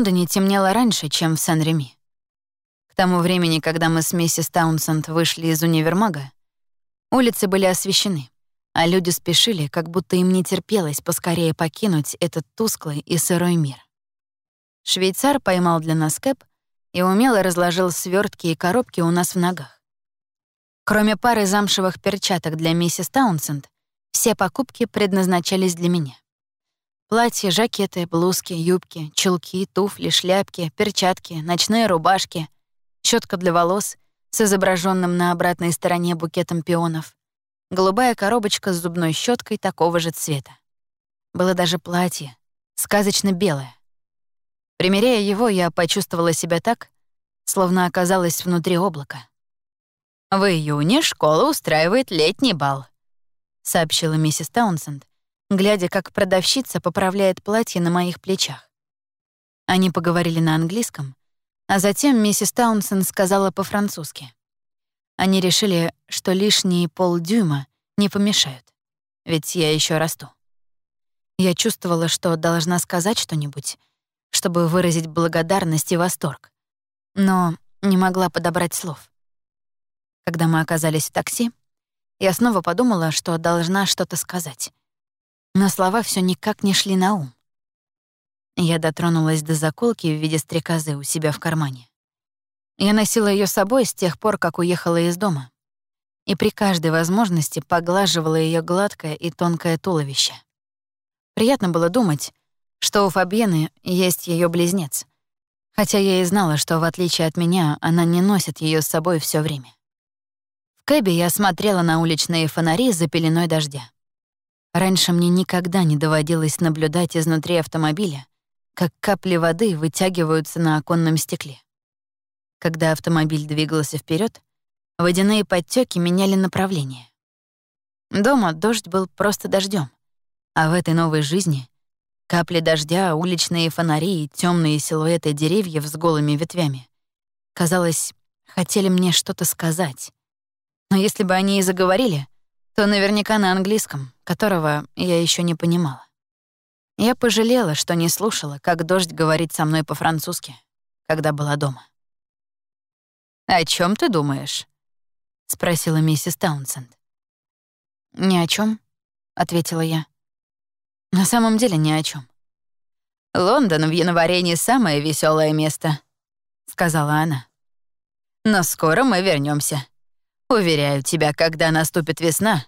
Лондоне темнело раньше, чем в Сан-Реми. К тому времени, когда мы с миссис Таунсенд вышли из универмага, улицы были освещены, а люди спешили, как будто им не терпелось поскорее покинуть этот тусклый и сырой мир. Швейцар поймал для нас кэп и умело разложил свертки и коробки у нас в ногах. Кроме пары замшевых перчаток для миссис Таунсенд, все покупки предназначались для меня. Платья, жакеты, блузки, юбки, чулки, туфли, шляпки, перчатки, ночные рубашки, щетка для волос с изображенным на обратной стороне букетом пионов, голубая коробочка с зубной щеткой такого же цвета. Было даже платье, сказочно белое. Примеряя его, я почувствовала себя так, словно оказалась внутри облака. «В июне школа устраивает летний бал», — сообщила миссис Таунсенд, глядя, как продавщица поправляет платье на моих плечах. Они поговорили на английском, а затем миссис Таунсен сказала по-французски. Они решили, что лишние полдюйма не помешают, ведь я еще расту. Я чувствовала, что должна сказать что-нибудь, чтобы выразить благодарность и восторг, но не могла подобрать слов. Когда мы оказались в такси, я снова подумала, что должна что-то сказать но слова все никак не шли на ум. Я дотронулась до заколки в виде стрекозы у себя в кармане. Я носила ее с собой с тех пор, как уехала из дома, и при каждой возможности поглаживала ее гладкое и тонкое туловище. Приятно было думать, что у Фабьены есть ее близнец, хотя я и знала, что, в отличие от меня, она не носит ее с собой все время. В кэбе я смотрела на уличные фонари за пеленой дождя. Раньше мне никогда не доводилось наблюдать изнутри автомобиля, как капли воды вытягиваются на оконном стекле. Когда автомобиль двигался вперед, водяные подтеки меняли направление. Дома дождь был просто дождем, а в этой новой жизни капли дождя, уличные фонари и темные силуэты деревьев с голыми ветвями, казалось, хотели мне что-то сказать. Но если бы они и заговорили, то наверняка на английском, которого я еще не понимала. Я пожалела, что не слушала, как дождь говорит со мной по-французски, когда была дома. «О чем ты думаешь?» — спросила миссис Таунсенд. «Ни о чем, ответила я. «На самом деле ни о чем. «Лондон в январе не самое веселое место», — сказала она. «Но скоро мы вернемся. Уверяю тебя, когда наступит весна,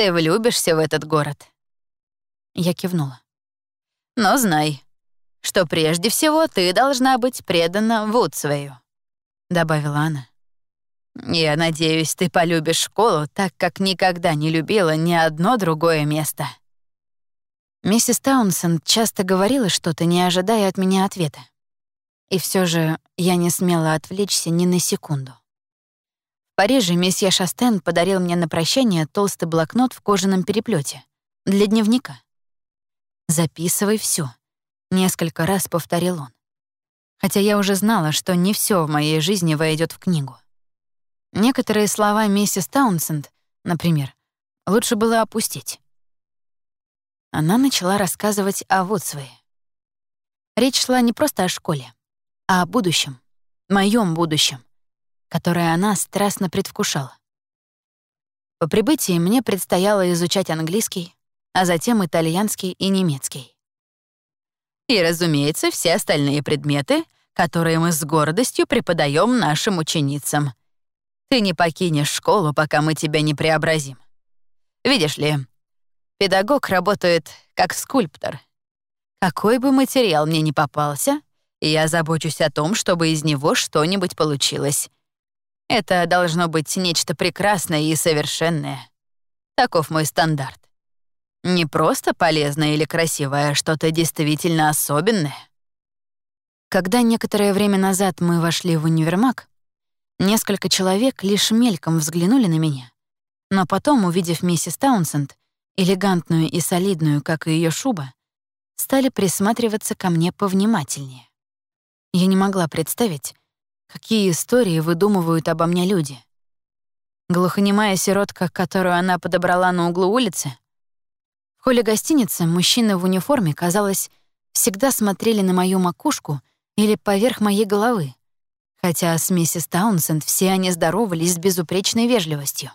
ты влюбишься в этот город. Я кивнула. Но знай, что прежде всего ты должна быть предана Вудсвею, добавила она. Я надеюсь, ты полюбишь школу так, как никогда не любила ни одно другое место. Миссис Таунсенд часто говорила что-то, не ожидая от меня ответа. И все же я не смела отвлечься ни на секунду. Париже месье Шастен подарил мне на прощание толстый блокнот в кожаном переплете для дневника. «Записывай все, несколько раз повторил он. Хотя я уже знала, что не все в моей жизни войдет в книгу. Некоторые слова миссис Таунсенд, например, лучше было опустить. Она начала рассказывать о Вудсвее. Речь шла не просто о школе, а о будущем, моем будущем, которое она страстно предвкушала. По прибытии мне предстояло изучать английский, а затем итальянский и немецкий. И, разумеется, все остальные предметы, которые мы с гордостью преподаем нашим ученицам. Ты не покинешь школу, пока мы тебя не преобразим. Видишь ли, педагог работает как скульптор. Какой бы материал мне ни попался, я забочусь о том, чтобы из него что-нибудь получилось. Это должно быть нечто прекрасное и совершенное. Таков мой стандарт. Не просто полезное или красивое, а что-то действительно особенное. Когда некоторое время назад мы вошли в универмаг, несколько человек лишь мельком взглянули на меня, но потом, увидев миссис Таунсенд, элегантную и солидную, как и ее шуба, стали присматриваться ко мне повнимательнее. Я не могла представить, Какие истории выдумывают обо мне люди? Глухонемая сиротка, которую она подобрала на углу улицы? В холле гостиницы мужчины в униформе, казалось, всегда смотрели на мою макушку или поверх моей головы, хотя с миссис Таунсенд все они здоровались с безупречной вежливостью.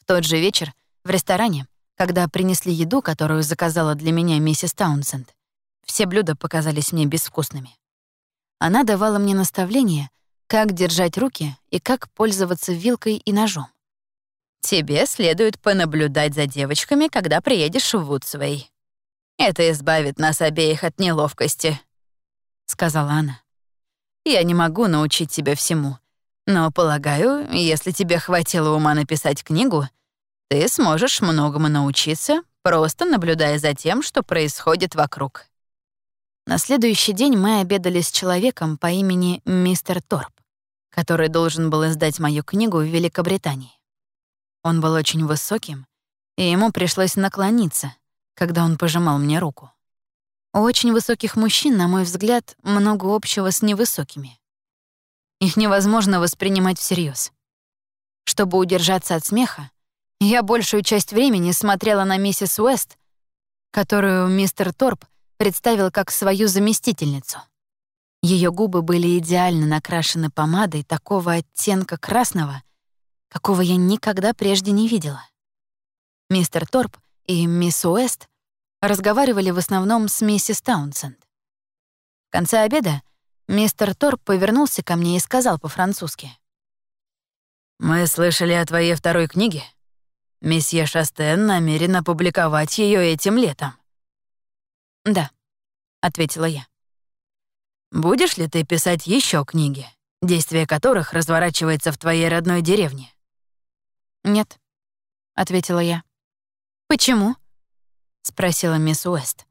В тот же вечер в ресторане, когда принесли еду, которую заказала для меня миссис Таунсенд, все блюда показались мне безвкусными. Она давала мне наставления, как держать руки и как пользоваться вилкой и ножом. «Тебе следует понаблюдать за девочками, когда приедешь в Вудсвей. Это избавит нас обеих от неловкости», — сказала она. «Я не могу научить тебя всему, но, полагаю, если тебе хватило ума написать книгу, ты сможешь многому научиться, просто наблюдая за тем, что происходит вокруг». На следующий день мы обедали с человеком по имени мистер Торп, который должен был издать мою книгу в Великобритании. Он был очень высоким, и ему пришлось наклониться, когда он пожимал мне руку. У очень высоких мужчин, на мой взгляд, много общего с невысокими. Их невозможно воспринимать всерьез. Чтобы удержаться от смеха, я большую часть времени смотрела на миссис Уэст, которую мистер Торп представил как свою заместительницу. Ее губы были идеально накрашены помадой такого оттенка красного, какого я никогда прежде не видела. Мистер Торп и мисс Уэст разговаривали в основном с миссис Таунсенд. В конце обеда мистер Торп повернулся ко мне и сказал по-французски. «Мы слышали о твоей второй книге. Месье Шастен намерен опубликовать ее этим летом. «Да», — ответила я. «Будешь ли ты писать еще книги, действие которых разворачивается в твоей родной деревне?» «Нет», — ответила я. «Почему?» — спросила мисс Уэст.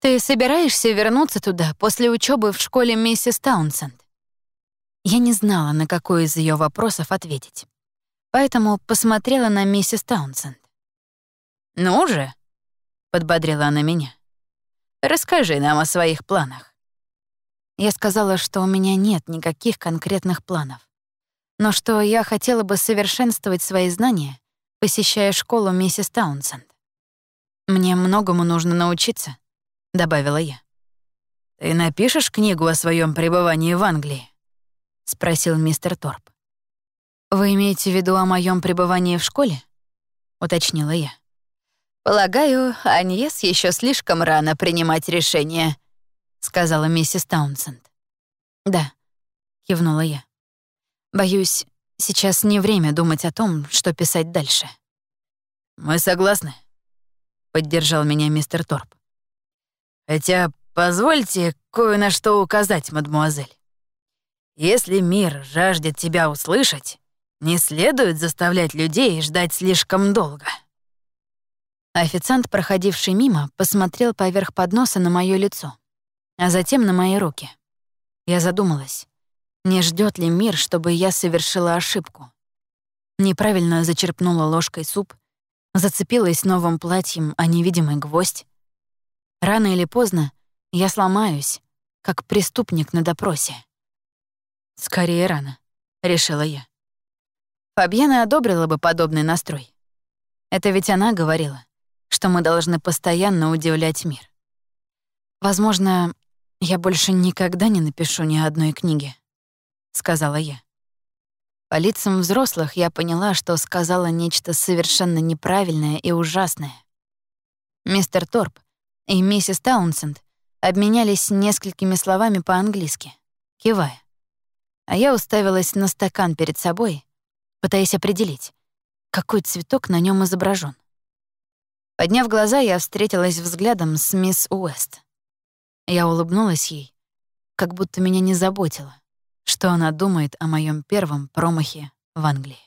«Ты собираешься вернуться туда после учебы в школе миссис Таунсенд?» Я не знала, на какой из ее вопросов ответить, поэтому посмотрела на миссис Таунсенд. «Ну же», — подбодрила она меня. Расскажи нам о своих планах». Я сказала, что у меня нет никаких конкретных планов, но что я хотела бы совершенствовать свои знания, посещая школу миссис Таунсенд. «Мне многому нужно научиться», — добавила я. «Ты напишешь книгу о своем пребывании в Англии?» — спросил мистер Торп. «Вы имеете в виду о моем пребывании в школе?» — уточнила я. «Полагаю, Аньес еще слишком рано принимать решение», — сказала миссис Таунсенд. «Да», — кивнула я. «Боюсь, сейчас не время думать о том, что писать дальше». «Мы согласны», — поддержал меня мистер Торп. «Хотя позвольте кое на что указать, мадмуазель. Если мир жаждет тебя услышать, не следует заставлять людей ждать слишком долго». Официант, проходивший мимо, посмотрел поверх подноса на моё лицо, а затем на мои руки. Я задумалась, не ждёт ли мир, чтобы я совершила ошибку. Неправильно зачерпнула ложкой суп, зацепилась новым платьем о невидимый гвоздь. Рано или поздно я сломаюсь, как преступник на допросе. «Скорее рано», — решила я. Фабьена одобрила бы подобный настрой. Это ведь она говорила что мы должны постоянно удивлять мир. Возможно, я больше никогда не напишу ни одной книги, сказала я. По лицам взрослых я поняла, что сказала нечто совершенно неправильное и ужасное. Мистер Торп и миссис Таунсенд обменялись несколькими словами по-английски, кивая. А я уставилась на стакан перед собой, пытаясь определить, какой цветок на нем изображен. Подняв глаза, я встретилась взглядом с мисс Уэст. Я улыбнулась ей, как будто меня не заботило, что она думает о моем первом промахе в Англии.